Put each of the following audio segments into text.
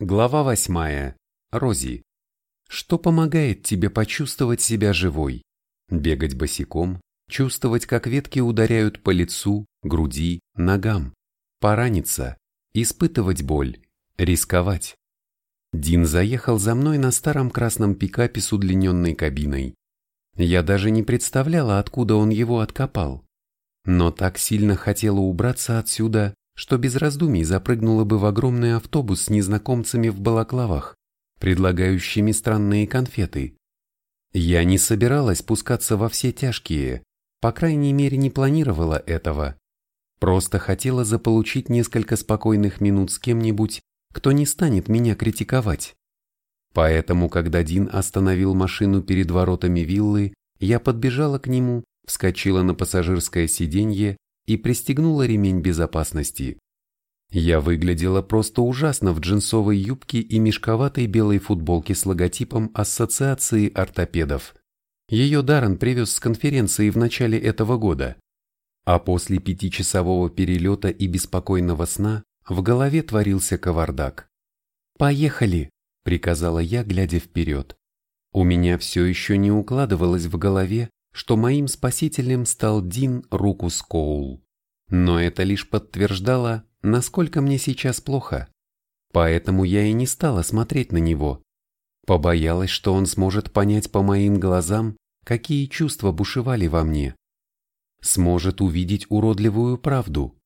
Глава восьмая. Рози. Что помогает тебе почувствовать себя живой? Бегать босиком, чувствовать, как ветки ударяют по лицу, груди, ногам, пораниться, испытывать боль, рисковать. Дин заехал за мной на старом красном пикапе с удлиненной кабиной. Я даже не представляла, откуда он его откопал. Но так сильно хотела убраться отсюда, что без раздумий запрыгнула бы в огромный автобус с незнакомцами в балаклавах, предлагающими странные конфеты. Я не собиралась пускаться во все тяжкие, по крайней мере не планировала этого. Просто хотела заполучить несколько спокойных минут с кем-нибудь, кто не станет меня критиковать. Поэтому, когда Дин остановил машину перед воротами виллы, я подбежала к нему, вскочила на пассажирское сиденье и пристегнула ремень безопасности. Я выглядела просто ужасно в джинсовой юбке и мешковатой белой футболке с логотипом Ассоциации ортопедов. Ее Даррен привез с конференции в начале этого года. А после пятичасового перелета и беспокойного сна в голове творился кавардак. «Поехали!» – приказала я, глядя вперед. У меня все еще не укладывалось в голове, что моим спасителем стал Дин Рукус Коул. Но это лишь подтверждало, насколько мне сейчас плохо. Поэтому я и не стала смотреть на него. Побоялась, что он сможет понять по моим глазам, какие чувства бушевали во мне. Сможет увидеть уродливую правду.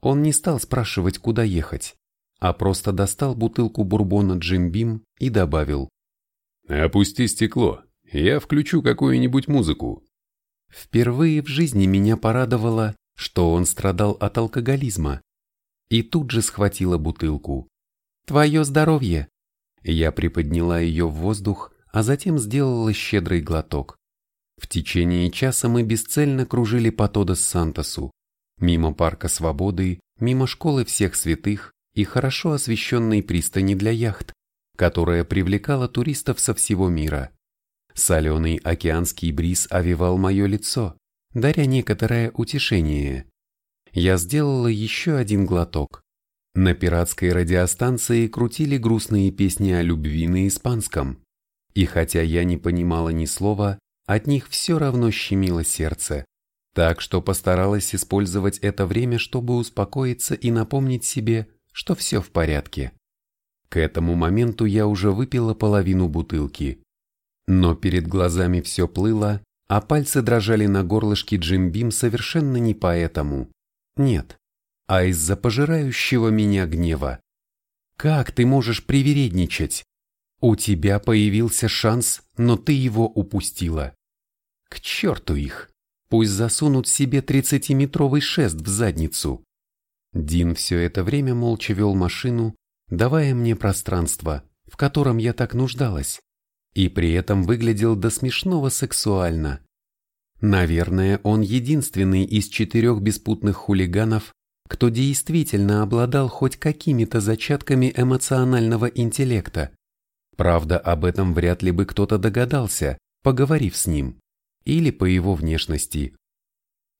Он не стал спрашивать, куда ехать, а просто достал бутылку бурбона Джим Бим и добавил. «Опусти стекло, я включу какую-нибудь музыку». Впервые в жизни меня порадовало, что он страдал от алкоголизма. И тут же схватила бутылку. «Твое здоровье!» Я приподняла ее в воздух, а затем сделала щедрый глоток. В течение часа мы бесцельно кружили по Тодос-Сантосу, мимо Парка Свободы, мимо Школы Всех Святых и хорошо освещенной пристани для яхт, которая привлекала туристов со всего мира. Соленый океанский бриз овивал мое лицо, даря некоторое утешение. Я сделала еще один глоток. На пиратской радиостанции крутили грустные песни о любви на испанском. И хотя я не понимала ни слова, от них все равно щемило сердце. Так что постаралась использовать это время, чтобы успокоиться и напомнить себе, что все в порядке. К этому моменту я уже выпила половину бутылки. Но перед глазами все плыло, а пальцы дрожали на горлышке Джимбим совершенно не поэтому. Нет, а из-за пожирающего меня гнева. Как ты можешь привередничать? У тебя появился шанс, но ты его упустила. К черту их! Пусть засунут себе тридцатиметровый шест в задницу. Дин все это время молча вел машину, давая мне пространство, в котором я так нуждалась и при этом выглядел до смешного сексуально. Наверное, он единственный из четырех беспутных хулиганов, кто действительно обладал хоть какими-то зачатками эмоционального интеллекта. Правда, об этом вряд ли бы кто-то догадался, поговорив с ним, или по его внешности.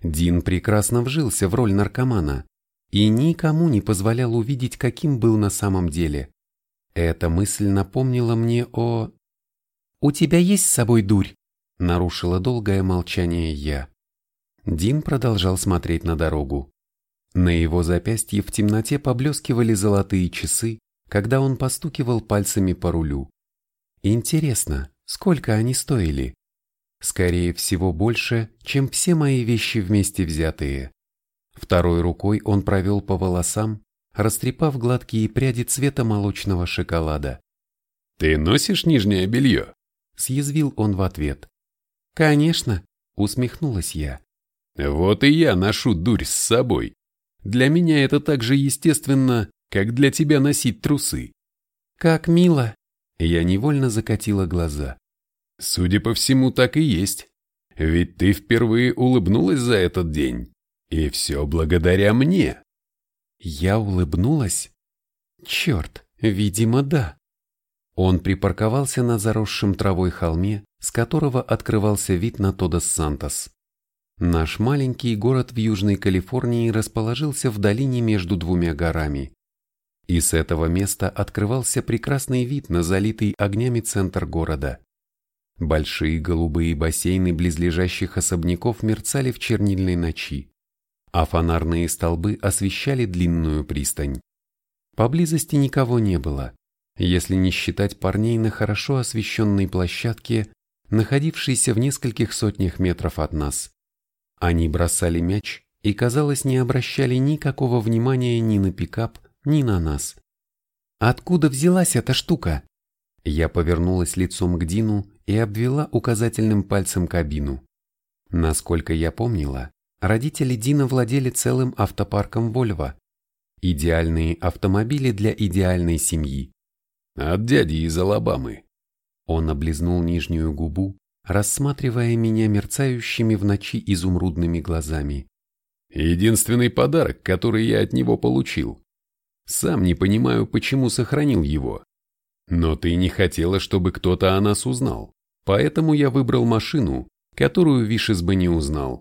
Дин прекрасно вжился в роль наркомана и никому не позволял увидеть, каким был на самом деле. Эта мысль напомнила мне о... «У тебя есть с собой дурь?» – нарушила долгое молчание я. Дин продолжал смотреть на дорогу. На его запястье в темноте поблескивали золотые часы, когда он постукивал пальцами по рулю. Интересно, сколько они стоили? Скорее всего, больше, чем все мои вещи вместе взятые. Второй рукой он провел по волосам, растрепав гладкие пряди цвета молочного шоколада. «Ты носишь нижнее белье?» Съязвил он в ответ. «Конечно», — усмехнулась я. «Вот и я ношу дурь с собой. Для меня это так же естественно, как для тебя носить трусы». «Как мило!» Я невольно закатила глаза. «Судя по всему, так и есть. Ведь ты впервые улыбнулась за этот день. И все благодаря мне». Я улыбнулась? Черт, видимо, да. Он припарковался на заросшем травой холме, с которого открывался вид на Тодос-Сантос. Наш маленький город в Южной Калифорнии расположился в долине между двумя горами. И с этого места открывался прекрасный вид на залитый огнями центр города. Большие голубые бассейны близлежащих особняков мерцали в чернильной ночи, а фонарные столбы освещали длинную пристань. Поблизости никого не было, если не считать парней на хорошо освещенной площадке, находившейся в нескольких сотнях метров от нас. Они бросали мяч и, казалось, не обращали никакого внимания ни на пикап, ни на нас. «Откуда взялась эта штука?» Я повернулась лицом к Дину и обвела указательным пальцем кабину. Насколько я помнила, родители Дина владели целым автопарком Volvo. Идеальные автомобили для идеальной семьи. От дяди из Алабамы. Он облизнул нижнюю губу, рассматривая меня мерцающими в ночи изумрудными глазами. Единственный подарок, который я от него получил. Сам не понимаю, почему сохранил его. Но ты не хотела, чтобы кто-то о нас узнал, поэтому я выбрал машину, которую Вишес бы не узнал.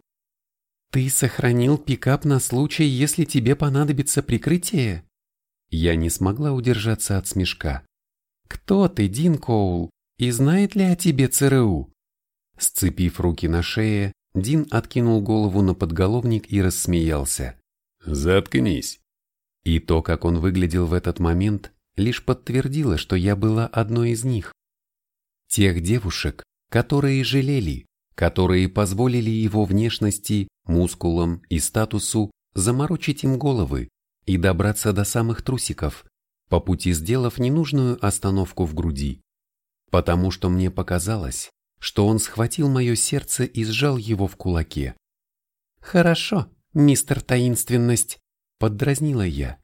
Ты сохранил пикап на случай, если тебе понадобится прикрытие? Я не смогла удержаться от смешка. Кто ты, Дин Коул, и знает ли о тебе ЦРУ? Сцепив руки на шее, Дин откинул голову на подголовник и рассмеялся. «Заткнись!» И то, как он выглядел в этот момент, лишь подтвердило, что я была одной из них. Тех девушек, которые жалели, которые позволили его внешности, мускулам и статусу заморочить им головы и добраться до самых трусиков, по пути сделав ненужную остановку в груди. Потому что мне показалось, что он схватил мое сердце и сжал его в кулаке. «Хорошо, мистер Таинственность», — поддразнила я.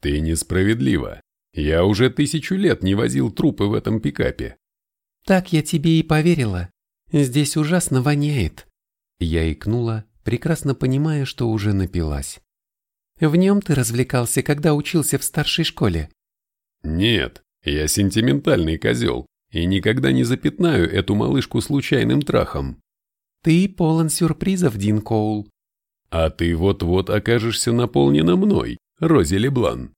«Ты несправедлива. Я уже тысячу лет не возил трупы в этом пикапе». «Так я тебе и поверила. Здесь ужасно воняет». Я икнула, прекрасно понимая, что уже напилась. «В нем ты развлекался, когда учился в старшей школе?» «Нет, я сентиментальный козел и никогда не запятнаю эту малышку случайным трахом». «Ты полон сюрпризов, Дин Коул». «А ты вот-вот окажешься наполнена мной, Рози Леблан».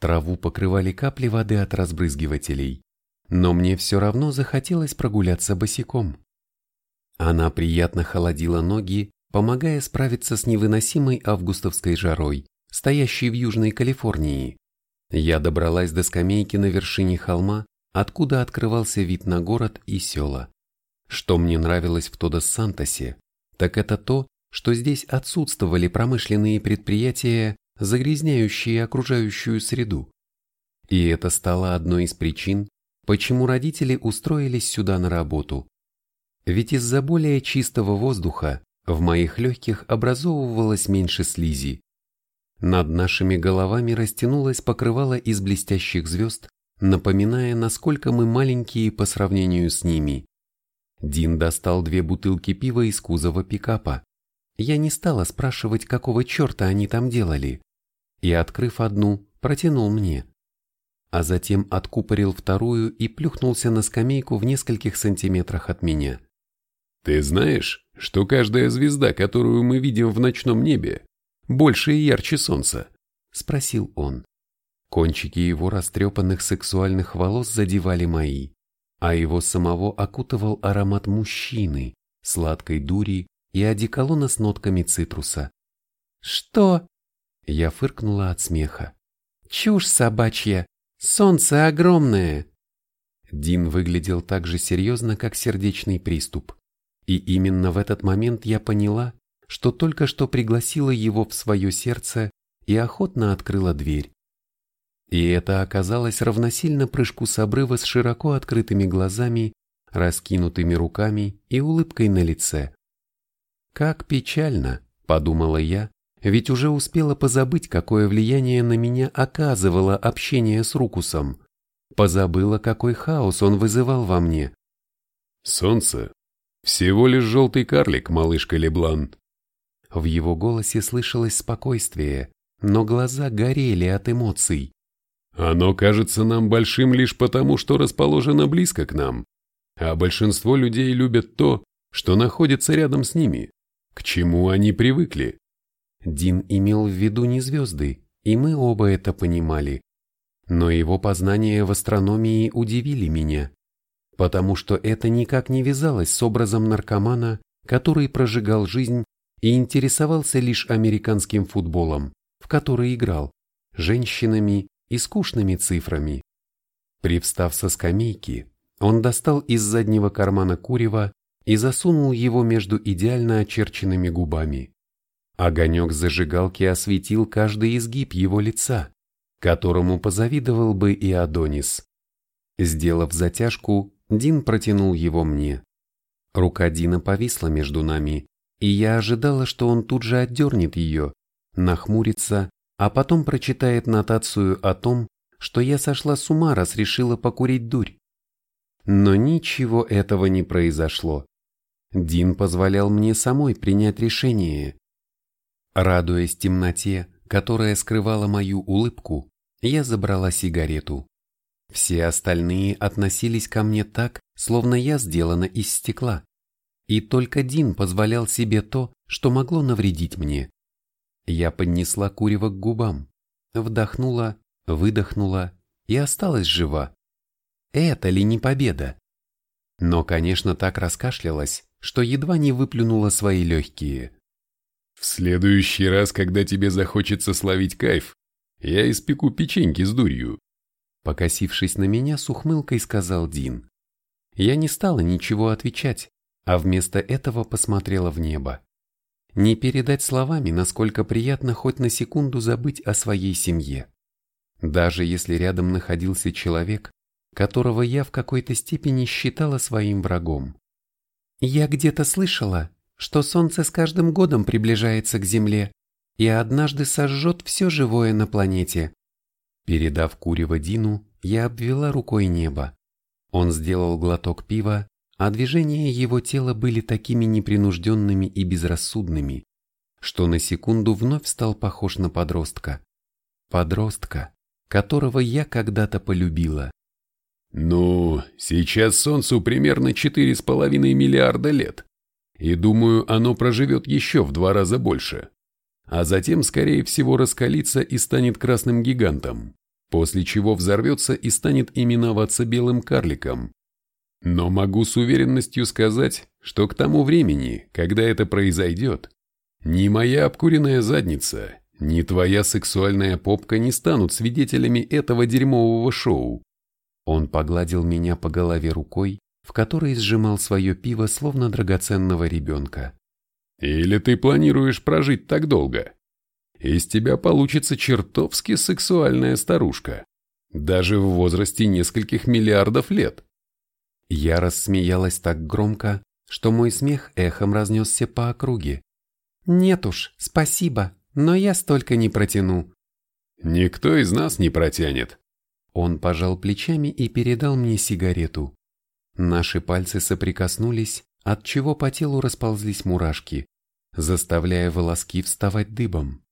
Траву покрывали капли воды от разбрызгивателей, но мне все равно захотелось прогуляться босиком. Она приятно холодила ноги, помогая справиться с невыносимой августовской жарой, стоящей в Южной Калифорнии. Я добралась до скамейки на вершине холма, откуда открывался вид на город и села. Что мне нравилось в Тодос-Сантосе, так это то, что здесь отсутствовали промышленные предприятия, загрязняющие окружающую среду. И это стало одной из причин, почему родители устроились сюда на работу. Ведь из-за более чистого воздуха в моих легких образовывалось меньше слизи, над нашими головами растянулось покрывало из блестящих звезд, напоминая, насколько мы маленькие по сравнению с ними. Дин достал две бутылки пива из кузова пикапа. Я не стала спрашивать, какого черта они там делали. И, открыв одну, протянул мне. А затем откупорил вторую и плюхнулся на скамейку в нескольких сантиметрах от меня. «Ты знаешь, что каждая звезда, которую мы видим в ночном небе, больше и ярче солнца?» – спросил он. Кончики его растрепанных сексуальных волос задевали мои, а его самого окутывал аромат мужчины, сладкой дури и одеколона с нотками цитруса. «Что?» – я фыркнула от смеха. «Чушь собачья! Солнце огромное!» Дин выглядел так же серьезно, как сердечный приступ. И именно в этот момент я поняла, что только что пригласила его в свое сердце и охотно открыла дверь. И это оказалось равносильно прыжку с обрыва с широко открытыми глазами, раскинутыми руками и улыбкой на лице. «Как печально», — подумала я, ведь уже успела позабыть, какое влияние на меня оказывало общение с Рукусом. Позабыла, какой хаос он вызывал во мне. «Солнце. Всего лишь желтый карлик, малышка Леблан», в его голосе слышалось спокойствие, но глаза горели от эмоций. «Оно кажется нам большим лишь потому, что расположено близко к нам, а большинство людей любят то, что находится рядом с ними, к чему они привыкли». Дин имел в виду не звезды, и мы оба это понимали. но его познания в астрономии удивили меня, потому что это никак не вязалось с образом наркомана, который прожигал жизнь и интересовался лишь американским футболом, в который играл, женщинами и скучными цифрами. Привстав со скамейки, он достал из заднего кармана курева и засунул его между идеально очерченными губами. Огонек зажигалки осветил каждый изгиб его лица, которому позавидовал бы и Адонис. Сделав затяжку, Дин протянул его мне. Рука Дина повисла между нами, и я ожидала, что он тут же отдернет ее, нахмурится, а потом прочитает нотацию о том, что я сошла с ума, раз решила покурить дурь. Но ничего этого не произошло. Дин позволял мне самой принять решение. Радуясь темноте, которая скрывала мою улыбку, я забрала сигарету. Все остальные относились ко мне так, словно я сделана из стекла. И только Дин позволял себе то, что могло навредить мне. Я поднесла курево к губам, вдохнула, выдохнула и осталась жива. Это ли не победа? Но, конечно, так раскашлялась, что едва не выплюнула свои легкие. «В следующий раз, когда тебе захочется словить кайф, я испеку печеньки с дурью», покосившись на меня с ухмылкой сказал Дин. Я не стала ничего отвечать, а вместо этого посмотрела в небо. Не передать словами, насколько приятно хоть на секунду забыть о своей семье. Даже если рядом находился человек, которого я в какой-то степени считала своим врагом. Я где-то слышала, что солнце с каждым годом приближается к Земле и однажды сожжет все живое на планете. Передав курево Дину, я обвела рукой небо. Он сделал глоток пива, а движения его тела были такими непринужденными и безрассудными, что на секунду вновь стал похож на подростка. Подростка, которого я когда-то полюбила. «Ну, сейчас Солнцу примерно 4,5 миллиарда лет, и думаю, оно проживет еще в два раза больше, а затем, скорее всего, раскалится и станет красным гигантом после чего взорвется и станет именоваться белым карликом. Но могу с уверенностью сказать, что к тому времени, когда это произойдет, ни моя обкуренная задница, ни твоя сексуальная попка не станут свидетелями этого дерьмового шоу. Он погладил меня по голове рукой, в которой сжимал свое пиво, словно драгоценного ребенка. «Или ты планируешь прожить так долго?» из тебя получится чертовски сексуальная старушка, даже в возрасте нескольких миллиардов лет. Я рассмеялась так громко, что мой смех эхом разнесся по округе. «Нет уж, спасибо, но я столько не протяну». «Никто из нас не протянет». Он пожал плечами и передал мне сигарету. Наши пальцы соприкоснулись, от чего по телу расползлись мурашки, заставляя волоски вставать дыбом.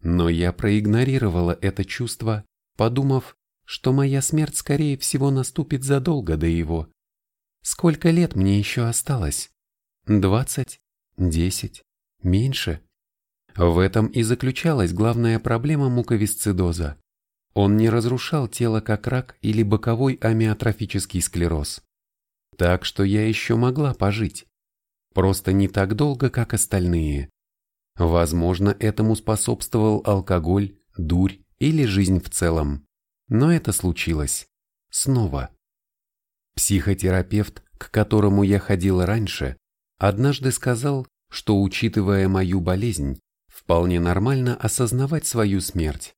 Но я проигнорировала это чувство, подумав, что моя смерть скорее всего наступит задолго до его. Сколько лет мне еще осталось? Двадцать? Десять? Меньше? В этом и заключалась главная проблема муковисцидоза. Он не разрушал тело как рак или боковой амиотрофический склероз. Так что я еще могла пожить. Просто не так долго, как остальные. Возможно, этому способствовал алкоголь, дурь или жизнь в целом. Но это случилось. Снова. Психотерапевт, к которому я ходила раньше, однажды сказал, что, учитывая мою болезнь, вполне нормально осознавать свою смерть.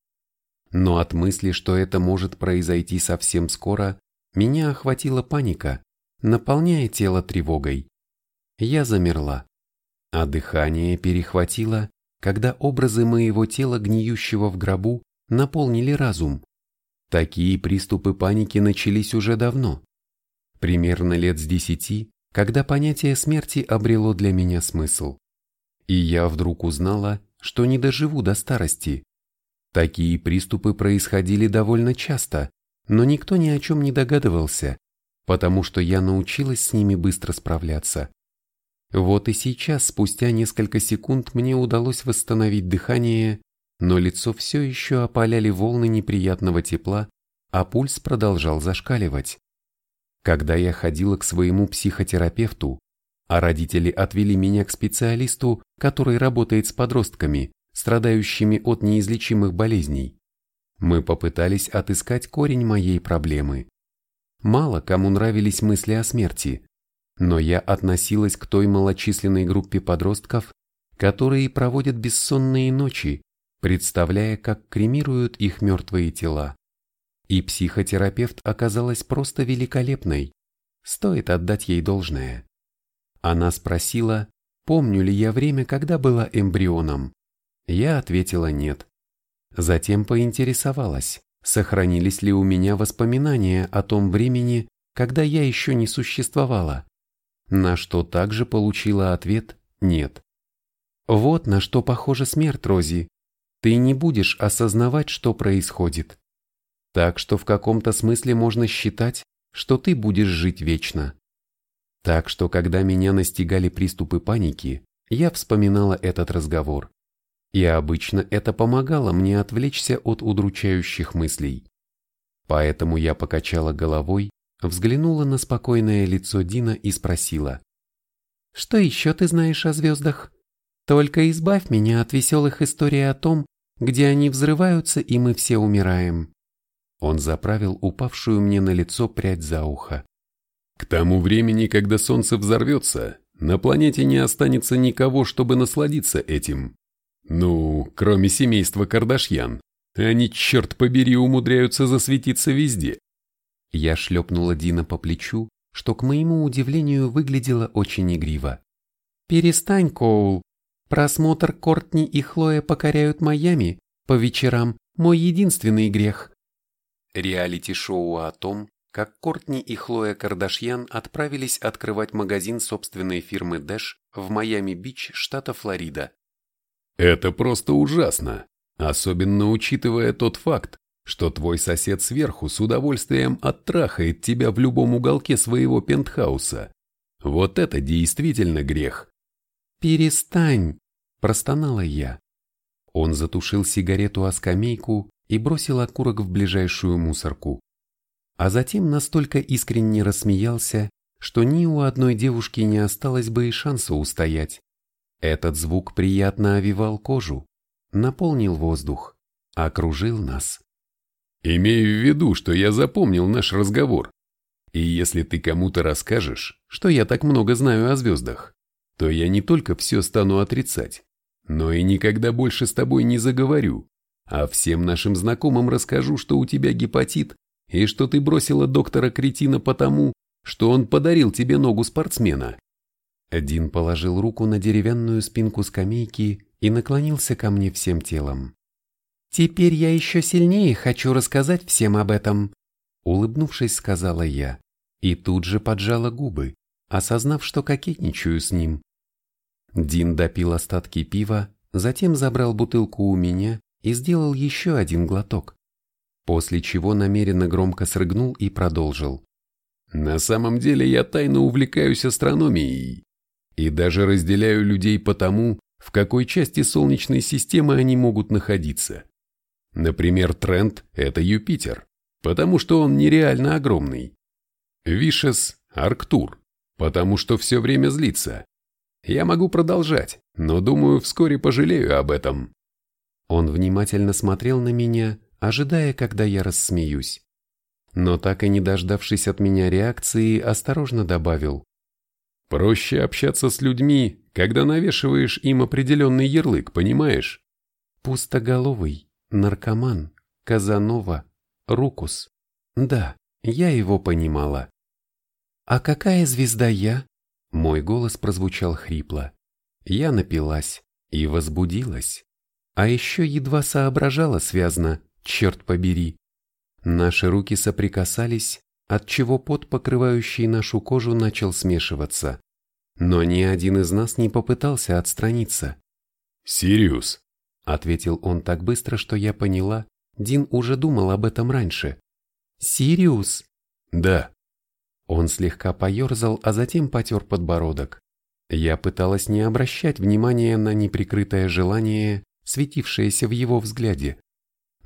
Но от мысли, что это может произойти совсем скоро, меня охватила паника, наполняя тело тревогой. Я замерла а дыхание перехватило, когда образы моего тела, гниющего в гробу, наполнили разум. Такие приступы паники начались уже давно. Примерно лет с десяти, когда понятие смерти обрело для меня смысл. И я вдруг узнала, что не доживу до старости. Такие приступы происходили довольно часто, но никто ни о чем не догадывался, потому что я научилась с ними быстро справляться. Вот и сейчас, спустя несколько секунд, мне удалось восстановить дыхание, но лицо все еще опаляли волны неприятного тепла, а пульс продолжал зашкаливать. Когда я ходила к своему психотерапевту, а родители отвели меня к специалисту, который работает с подростками, страдающими от неизлечимых болезней, мы попытались отыскать корень моей проблемы. Мало кому нравились мысли о смерти, но я относилась к той малочисленной группе подростков, которые проводят бессонные ночи, представляя, как кремируют их мертвые тела. И психотерапевт оказалась просто великолепной, стоит отдать ей должное. Она спросила, помню ли я время, когда была эмбрионом. Я ответила нет. Затем поинтересовалась, сохранились ли у меня воспоминания о том времени, когда я еще не существовала, на что также получила ответ «нет». Вот на что похожа смерть, Рози. Ты не будешь осознавать, что происходит. Так что в каком-то смысле можно считать, что ты будешь жить вечно. Так что, когда меня настигали приступы паники, я вспоминала этот разговор. И обычно это помогало мне отвлечься от удручающих мыслей. Поэтому я покачала головой, взглянула на спокойное лицо Дина и спросила. «Что еще ты знаешь о звездах? Только избавь меня от веселых историй о том, где они взрываются и мы все умираем». Он заправил упавшую мне на лицо прядь за ухо. К тому времени, когда Солнце взорвется, на планете не останется никого, чтобы насладиться этим. Ну, кроме семейства Кардашьян. Они, черт побери, умудряются засветиться везде. Я шлепнула Дина по плечу, что, к моему удивлению, выглядело очень игриво. «Перестань, Коул. Просмотр Кортни и Хлоя покоряют Майами по вечерам – мой единственный грех». Реалити-шоу о том, как Кортни и Хлоя Кардашьян отправились открывать магазин собственной фирмы Dash в Майами-Бич, штата Флорида. Это просто ужасно, особенно учитывая тот факт, что твой сосед сверху с удовольствием оттрахает тебя в любом уголке своего пентхауса. Вот это действительно грех. «Перестань!» – простонала я. Он затушил сигарету о скамейку и бросил окурок в ближайшую мусорку а затем настолько искренне рассмеялся, что ни у одной девушки не осталось бы и шанса устоять. Этот звук приятно овивал кожу, наполнил воздух, окружил нас. Имею в виду, что я запомнил наш разговор. И если ты кому-то расскажешь, что я так много знаю о звездах, то я не только все стану отрицать, но и никогда больше с тобой не заговорю, а всем нашим знакомым расскажу, что у тебя гепатит и что ты бросила доктора-кретина потому, что он подарил тебе ногу спортсмена. Дин положил руку на деревянную спинку скамейки и наклонился ко мне всем телом. «Теперь я еще сильнее хочу рассказать всем об этом», улыбнувшись, сказала я, и тут же поджала губы, осознав, что кокетничаю с ним. Дин допил остатки пива, затем забрал бутылку у меня и сделал еще один глоток после чего намеренно громко срыгнул и продолжил. «На самом деле я тайно увлекаюсь астрономией и даже разделяю людей по тому, в какой части Солнечной системы они могут находиться. Например, Трент – это Юпитер, потому что он нереально огромный. Вишес – Арктур, потому что все время злится. Я могу продолжать, но думаю, вскоре пожалею об этом». Он внимательно смотрел на меня, ожидая, когда я рассмеюсь. Но так и не дождавшись от меня реакции, осторожно добавил. «Проще общаться с людьми, когда навешиваешь им определенный ярлык, понимаешь?» Пустоголовый, наркоман, Казанова, Рукус. Да, я его понимала. «А какая звезда я?» Мой голос прозвучал хрипло. Я напилась и возбудилась. А еще едва соображала связно, черт побери. Наши руки соприкасались, отчего пот, покрывающий нашу кожу, начал смешиваться. Но ни один из нас не попытался отстраниться. «Сириус», — ответил он так быстро, что я поняла, Дин уже думал об этом раньше. «Сириус?» «Да». Он слегка поерзал, а затем потер подбородок. Я пыталась не обращать внимания на неприкрытое желание, светившееся в его взгляде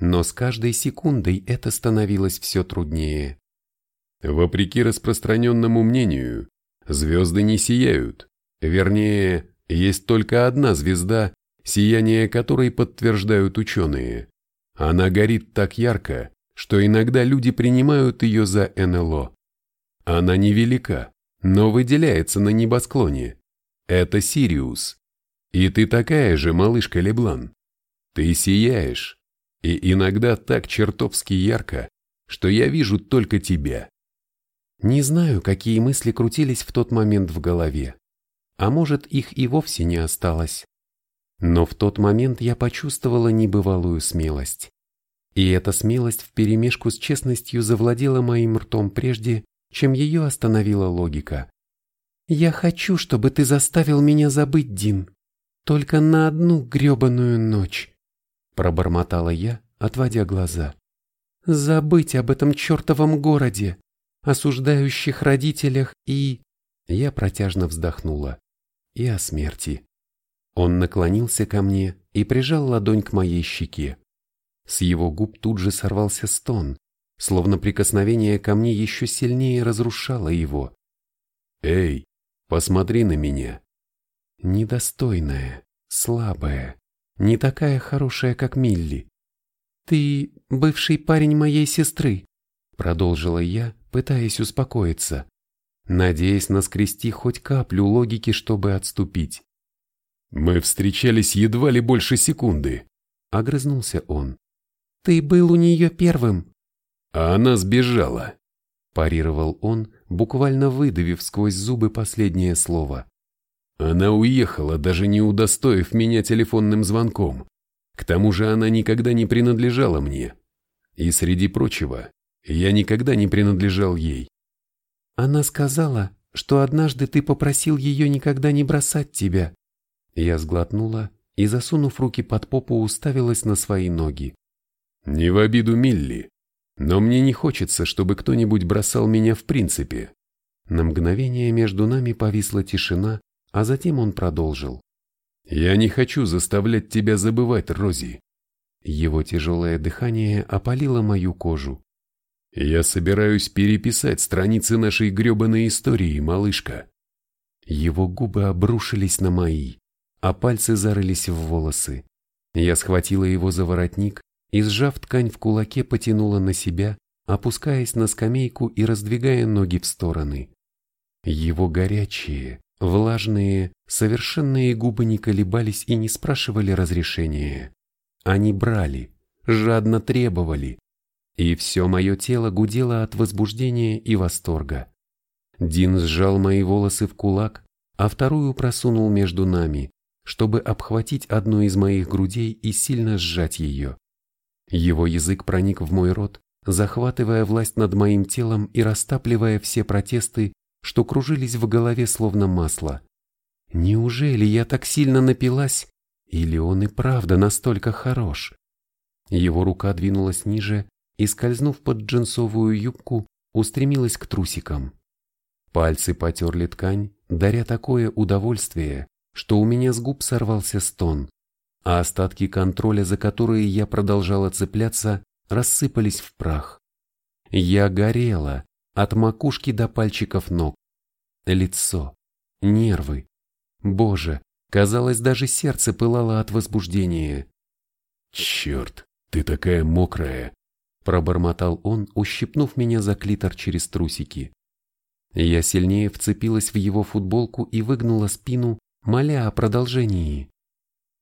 но с каждой секундой это становилось все труднее. Вопреки распространенному мнению, звезды не сияют. Вернее, есть только одна звезда, сияние которой подтверждают ученые. Она горит так ярко, что иногда люди принимают ее за НЛО. Она невелика, но выделяется на небосклоне. Это Сириус. И ты такая же, малышка Леблан. Ты сияешь. И иногда так чертовски ярко, что я вижу только тебя. Не знаю, какие мысли крутились в тот момент в голове. А может, их и вовсе не осталось. Но в тот момент я почувствовала небывалую смелость. И эта смелость вперемешку с честностью завладела моим ртом прежде, чем ее остановила логика. «Я хочу, чтобы ты заставил меня забыть, Дин. Только на одну гребаную ночь», — пробормотала я, отводя глаза. «Забыть об этом чертовом городе, осуждающих родителях и...» Я протяжно вздохнула. «И о смерти». Он наклонился ко мне и прижал ладонь к моей щеке. С его губ тут же сорвался стон, словно прикосновение ко мне еще сильнее разрушало его. «Эй, посмотри на меня!» Недостойная, слабая, не такая хорошая, как Милли. «Ты бывший парень моей сестры», — продолжила я, пытаясь успокоиться, надеясь наскрести хоть каплю логики, чтобы отступить. «Мы встречались едва ли больше секунды», — огрызнулся он. «Ты был у нее первым». «А она сбежала», — парировал он, буквально выдавив сквозь зубы последнее слово. «Она уехала, даже не удостоив меня телефонным звонком. К тому же она никогда не принадлежала мне. И среди прочего, я никогда не принадлежал ей. Она сказала, что однажды ты попросил ее никогда не бросать тебя. Я сглотнула и, засунув руки под попу, уставилась на свои ноги. Не в обиду Милли, но мне не хочется, чтобы кто-нибудь бросал меня в принципе. На мгновение между нами повисла тишина, а затем он продолжил. «Я не хочу заставлять тебя забывать, Рози». Его тяжелое дыхание опалило мою кожу. Я собираюсь переписать страницы нашей гребаной истории, малышка. Его губы обрушились на мои, а пальцы зарылись в волосы. Я схватила его за воротник и, сжав ткань в кулаке, потянула на себя, опускаясь на скамейку и раздвигая ноги в стороны. Его горячие, влажные, совершенные губы не колебались и не спрашивали разрешения. Они брали, жадно требовали, и все мое тело гудело от возбуждения и восторга. Дин сжал мои волосы в кулак, а вторую просунул между нами, чтобы обхватить одну из моих грудей и сильно сжать ее. Его язык проник в мой рот, захватывая власть над моим телом и растапливая все протесты, что кружились в голове словно масло. Неужели я так сильно напилась, или он и правда настолько хорош? Его рука двинулась ниже, и, скользнув под джинсовую юбку, устремилась к трусикам. Пальцы потерли ткань, даря такое удовольствие, что у меня с губ сорвался стон, а остатки контроля, за которые я продолжала цепляться, рассыпались в прах. Я горела от макушки до пальчиков ног. Лицо, нервы. Боже, казалось, даже сердце пылало от возбуждения. «Черт, ты такая мокрая!» Пробормотал он, ущипнув меня за клитор через трусики. Я сильнее вцепилась в его футболку и выгнула спину, моля о продолжении.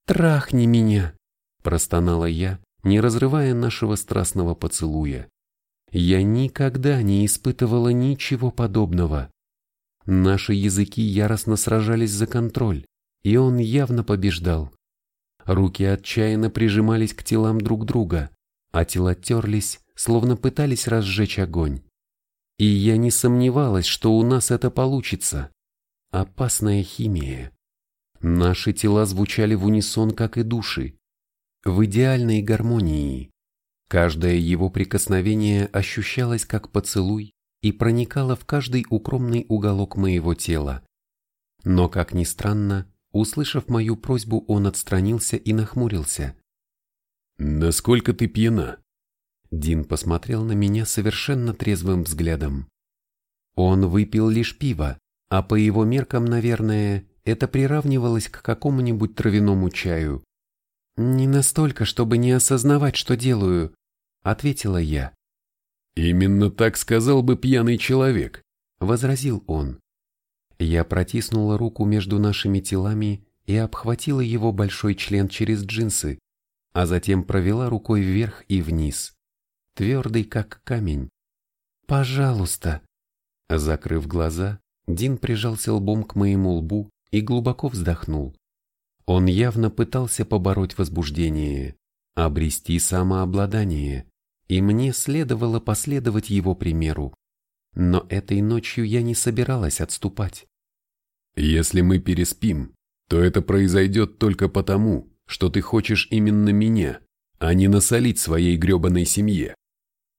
«Трахни меня!» – простонала я, не разрывая нашего страстного поцелуя. Я никогда не испытывала ничего подобного. Наши языки яростно сражались за контроль, и он явно побеждал. Руки отчаянно прижимались к телам друг друга, а тела терлись, словно пытались разжечь огонь. И я не сомневалась, что у нас это получится. Опасная химия. Наши тела звучали в унисон, как и души. В идеальной гармонии. Каждое его прикосновение ощущалось как поцелуй и проникало в каждый укромный уголок моего тела. Но, как ни странно, услышав мою просьбу, он отстранился и нахмурился. Насколько ты пьяна? Дин посмотрел на меня совершенно трезвым взглядом. Он выпил лишь пиво, а по его меркам, наверное, это приравнивалось к какому-нибудь травяному чаю. «Не настолько, чтобы не осознавать, что делаю», — ответила я. «Именно так сказал бы пьяный человек», — возразил он. Я протиснула руку между нашими телами и обхватила его большой член через джинсы, а затем провела рукой вверх и вниз, твердый как камень. «Пожалуйста!» Закрыв глаза, Дин прижался лбом к моему лбу и глубоко вздохнул. Он явно пытался побороть возбуждение, обрести самообладание, и мне следовало последовать его примеру. Но этой ночью я не собиралась отступать. «Если мы переспим, то это произойдет только потому, что ты хочешь именно меня, а не насолить своей гребаной семье».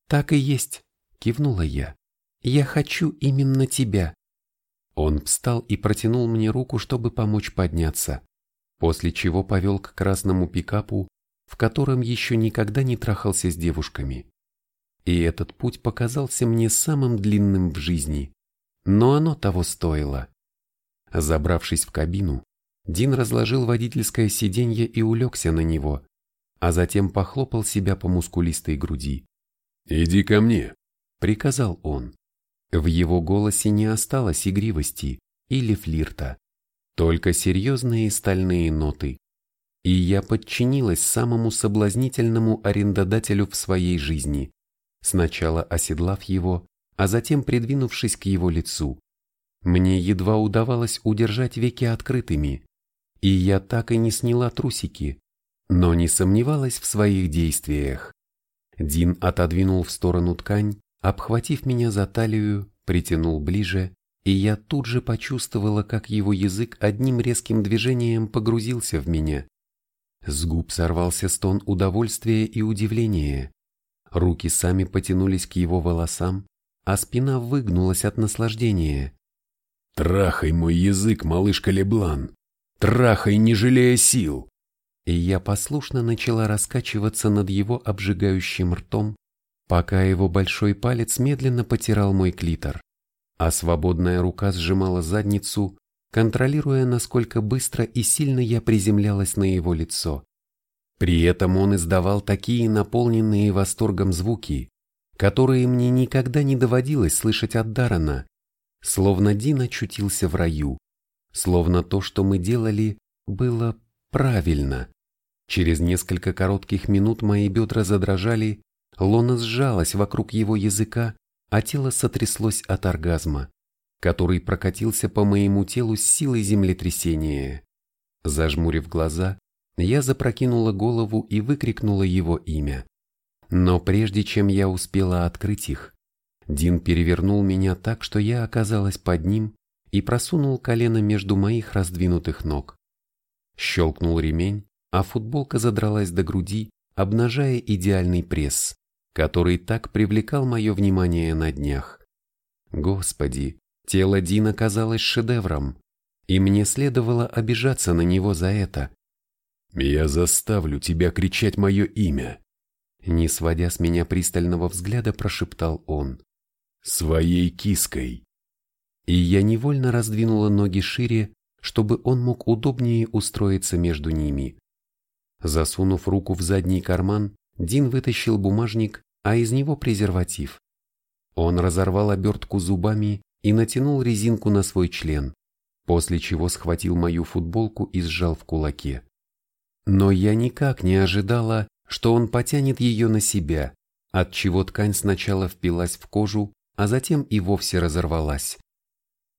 «Так и есть», — кивнула я. «Я хочу именно тебя». Он встал и протянул мне руку, чтобы помочь подняться, после чего повел к красному пикапу, в котором еще никогда не трахался с девушками. И этот путь показался мне самым длинным в жизни, но оно того стоило. Забравшись в кабину, Дин разложил водительское сиденье и улегся на него, а затем похлопал себя по мускулистой груди. «Иди ко мне», — приказал он. В его голосе не осталось игривости или флирта, только серьезные стальные ноты. И я подчинилась самому соблазнительному арендодателю в своей жизни, сначала оседлав его, а затем придвинувшись к его лицу. Мне едва удавалось удержать веки открытыми, и я так и не сняла трусики, но не сомневалась в своих действиях. Дин отодвинул в сторону ткань, обхватив меня за талию, притянул ближе, и я тут же почувствовала, как его язык одним резким движением погрузился в меня. С губ сорвался стон удовольствия и удивления. Руки сами потянулись к его волосам, а спина выгнулась от наслаждения. «Трахай мой язык, малышка Леблан! Трахай, не жалея сил!» И я послушно начала раскачиваться над его обжигающим ртом, пока его большой палец медленно потирал мой клитор, а свободная рука сжимала задницу, контролируя, насколько быстро и сильно я приземлялась на его лицо. При этом он издавал такие наполненные восторгом звуки, которые мне никогда не доводилось слышать от Дарана, Словно Дин очутился в раю. Словно то, что мы делали, было правильно. Через несколько коротких минут мои бедра задрожали, лона сжалась вокруг его языка, а тело сотряслось от оргазма, который прокатился по моему телу с силой землетрясения. Зажмурив глаза, я запрокинула голову и выкрикнула его имя. Но прежде чем я успела открыть их, Дин перевернул меня так, что я оказалась под ним и просунул колено между моих раздвинутых ног. Щелкнул ремень, а футболка задралась до груди, обнажая идеальный пресс, который так привлекал мое внимание на днях. Господи, тело Дина казалось шедевром, и мне следовало обижаться на него за это. «Я заставлю тебя кричать мое имя», не сводя с меня пристального взгляда, прошептал он своей киской. И я невольно раздвинула ноги шире, чтобы он мог удобнее устроиться между ними. Засунув руку в задний карман, Дин вытащил бумажник, а из него презерватив. Он разорвал обертку зубами и натянул резинку на свой член, после чего схватил мою футболку и сжал в кулаке. Но я никак не ожидала, что он потянет ее на себя, отчего ткань сначала впилась в кожу, а затем и вовсе разорвалась.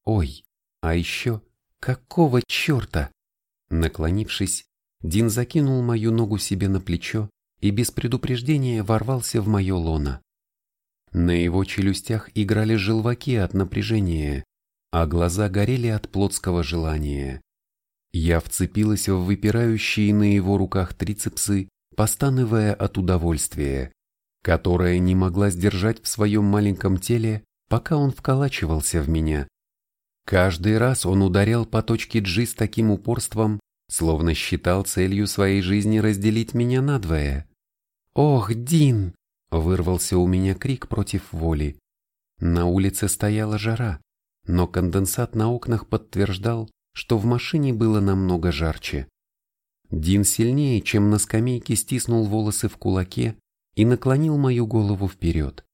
Ой, а еще какого черта? Наклонившись, Дин закинул мою ногу себе на плечо и без предупреждения ворвался в мое лоно. На его челюстях играли желваки от напряжения, а глаза горели от плотского желания. Я вцепилась в выпирающие на его руках трицепсы, постанывая от удовольствия которая не могла сдержать в своем маленьком теле, пока он вколачивался в меня. Каждый раз он ударял по точке G с таким упорством, словно считал целью своей жизни разделить меня надвое. «Ох, Дин!» – вырвался у меня крик против воли. На улице стояла жара, но конденсат на окнах подтверждал, что в машине было намного жарче. Дин сильнее, чем на скамейке, стиснул волосы в кулаке и наклонил мою голову вперед,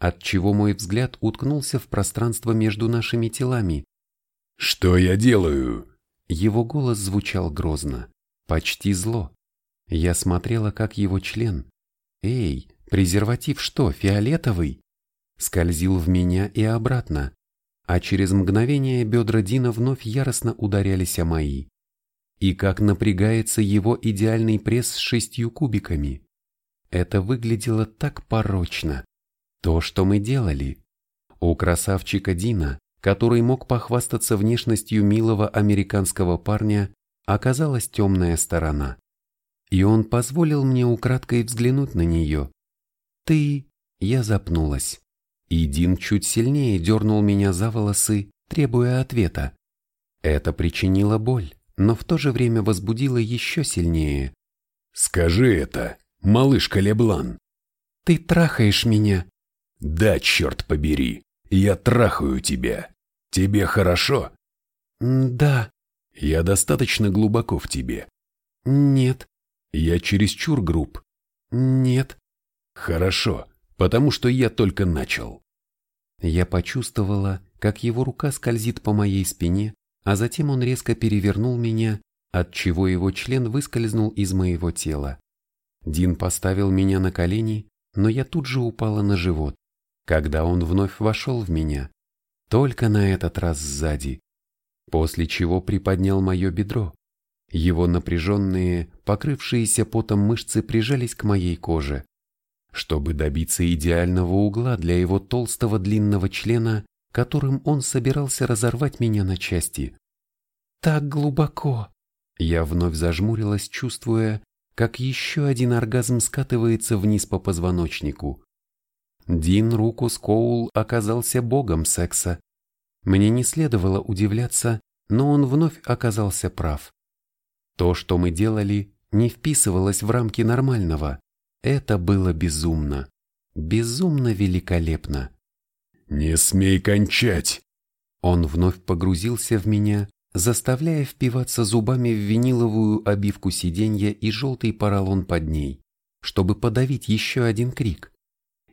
отчего мой взгляд уткнулся в пространство между нашими телами. «Что я делаю?» Его голос звучал грозно, почти зло. Я смотрела, как его член. «Эй, презерватив что, фиолетовый?» Скользил в меня и обратно, а через мгновение бедра Дина вновь яростно ударялись о мои и как напрягается его идеальный пресс с шестью кубиками. Это выглядело так порочно. То, что мы делали. У красавчика Дина, который мог похвастаться внешностью милого американского парня, оказалась темная сторона. И он позволил мне украдкой взглянуть на нее. «Ты...» Я запнулась. И Дин чуть сильнее дернул меня за волосы, требуя ответа. Это причинило боль но в то же время возбудило еще сильнее. «Скажи это, малышка Леблан!» «Ты трахаешь меня!» «Да, черт побери, я трахаю тебя! Тебе хорошо?» «Да». «Я достаточно глубоко в тебе?» «Нет». «Я чересчур груб?» «Нет». «Хорошо, потому что я только начал». Я почувствовала, как его рука скользит по моей спине, а затем он резко перевернул меня, отчего его член выскользнул из моего тела. Дин поставил меня на колени, но я тут же упала на живот, когда он вновь вошел в меня, только на этот раз сзади, после чего приподнял мое бедро. Его напряженные, покрывшиеся потом мышцы прижались к моей коже. Чтобы добиться идеального угла для его толстого длинного члена, которым он собирался разорвать меня на части. Так глубоко. Я вновь зажмурилась, чувствуя, как еще один оргазм скатывается вниз по позвоночнику. Дин Рукус Коул оказался богом секса. Мне не следовало удивляться, но он вновь оказался прав. То, что мы делали, не вписывалось в рамки нормального. Это было безумно. Безумно великолепно. «Не смей кончать!» Он вновь погрузился в меня, заставляя впиваться зубами в виниловую обивку сиденья и желтый поролон под ней, чтобы подавить еще один крик.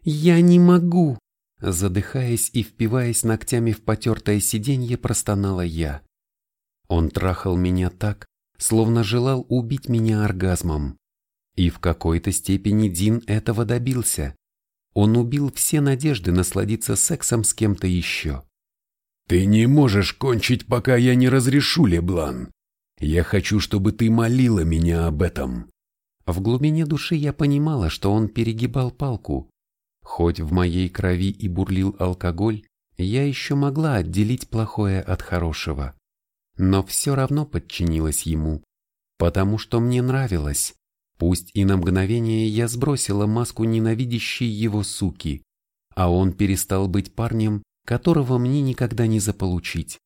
«Я не могу!» Задыхаясь и впиваясь ногтями в потертое сиденье, простонала я. Он трахал меня так, словно желал убить меня оргазмом. И в какой-то степени Дин этого добился. Он убил все надежды насладиться сексом с кем-то еще. «Ты не можешь кончить, пока я не разрешу, Леблан. Я хочу, чтобы ты молила меня об этом». В глубине души я понимала, что он перегибал палку. Хоть в моей крови и бурлил алкоголь, я еще могла отделить плохое от хорошего. Но все равно подчинилась ему, потому что мне нравилось, Пусть и на мгновение я сбросила маску ненавидящей его суки, а он перестал быть парнем, которого мне никогда не заполучить.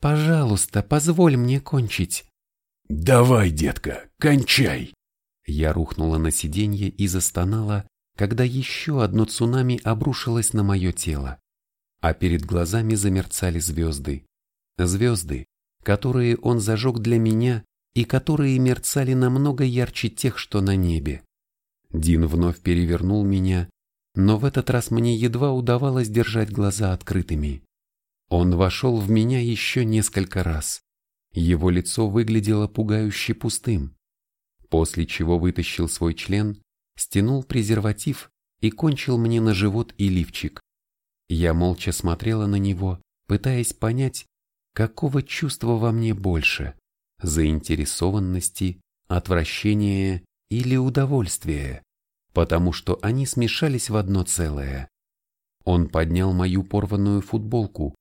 «Пожалуйста, позволь мне кончить». «Давай, детка, кончай!» Я рухнула на сиденье и застонала, когда еще одно цунами обрушилось на мое тело, а перед глазами замерцали звезды. Звезды, которые он зажег для меня и которые мерцали намного ярче тех, что на небе. Дин вновь перевернул меня, но в этот раз мне едва удавалось держать глаза открытыми. Он вошел в меня еще несколько раз. Его лицо выглядело пугающе пустым, после чего вытащил свой член, стянул презерватив и кончил мне на живот и лифчик. Я молча смотрела на него, пытаясь понять, какого чувства во мне больше заинтересованности, отвращения или удовольствия, потому что они смешались в одно целое. Он поднял мою порванную футболку,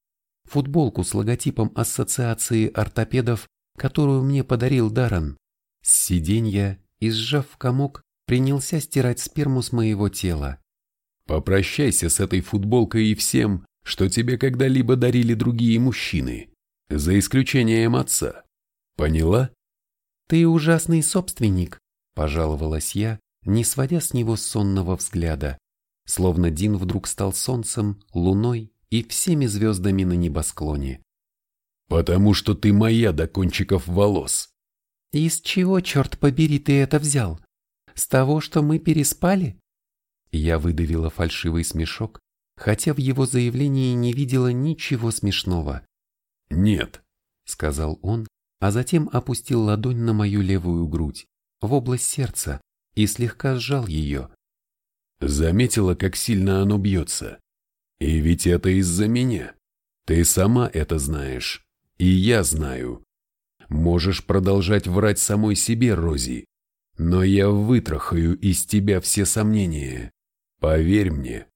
футболку с логотипом ассоциации ортопедов, которую мне подарил Даррен, с сиденья и, сжав в комок, принялся стирать сперму с моего тела. «Попрощайся с этой футболкой и всем, что тебе когда-либо дарили другие мужчины, за исключением отца. Поняла? Ты ужасный собственник, пожаловалась я, не сводя с него сонного взгляда, словно Дин вдруг стал солнцем, луной и всеми звездами на небосклоне. «Потому что ты моя до кончиков волос». «Из чего, черт побери, ты это взял? С того, что мы переспали?» Я выдавила фальшивый смешок, хотя в его заявлении не видела ничего смешного. «Нет», — сказал он, а затем опустил ладонь на мою левую грудь, в область сердца, и слегка сжал ее. Заметила, как сильно оно бьется. И ведь это из-за меня. Ты сама это знаешь. И я знаю. Можешь продолжать врать самой себе, Рози. Но я вытрахаю из тебя все сомнения. Поверь мне.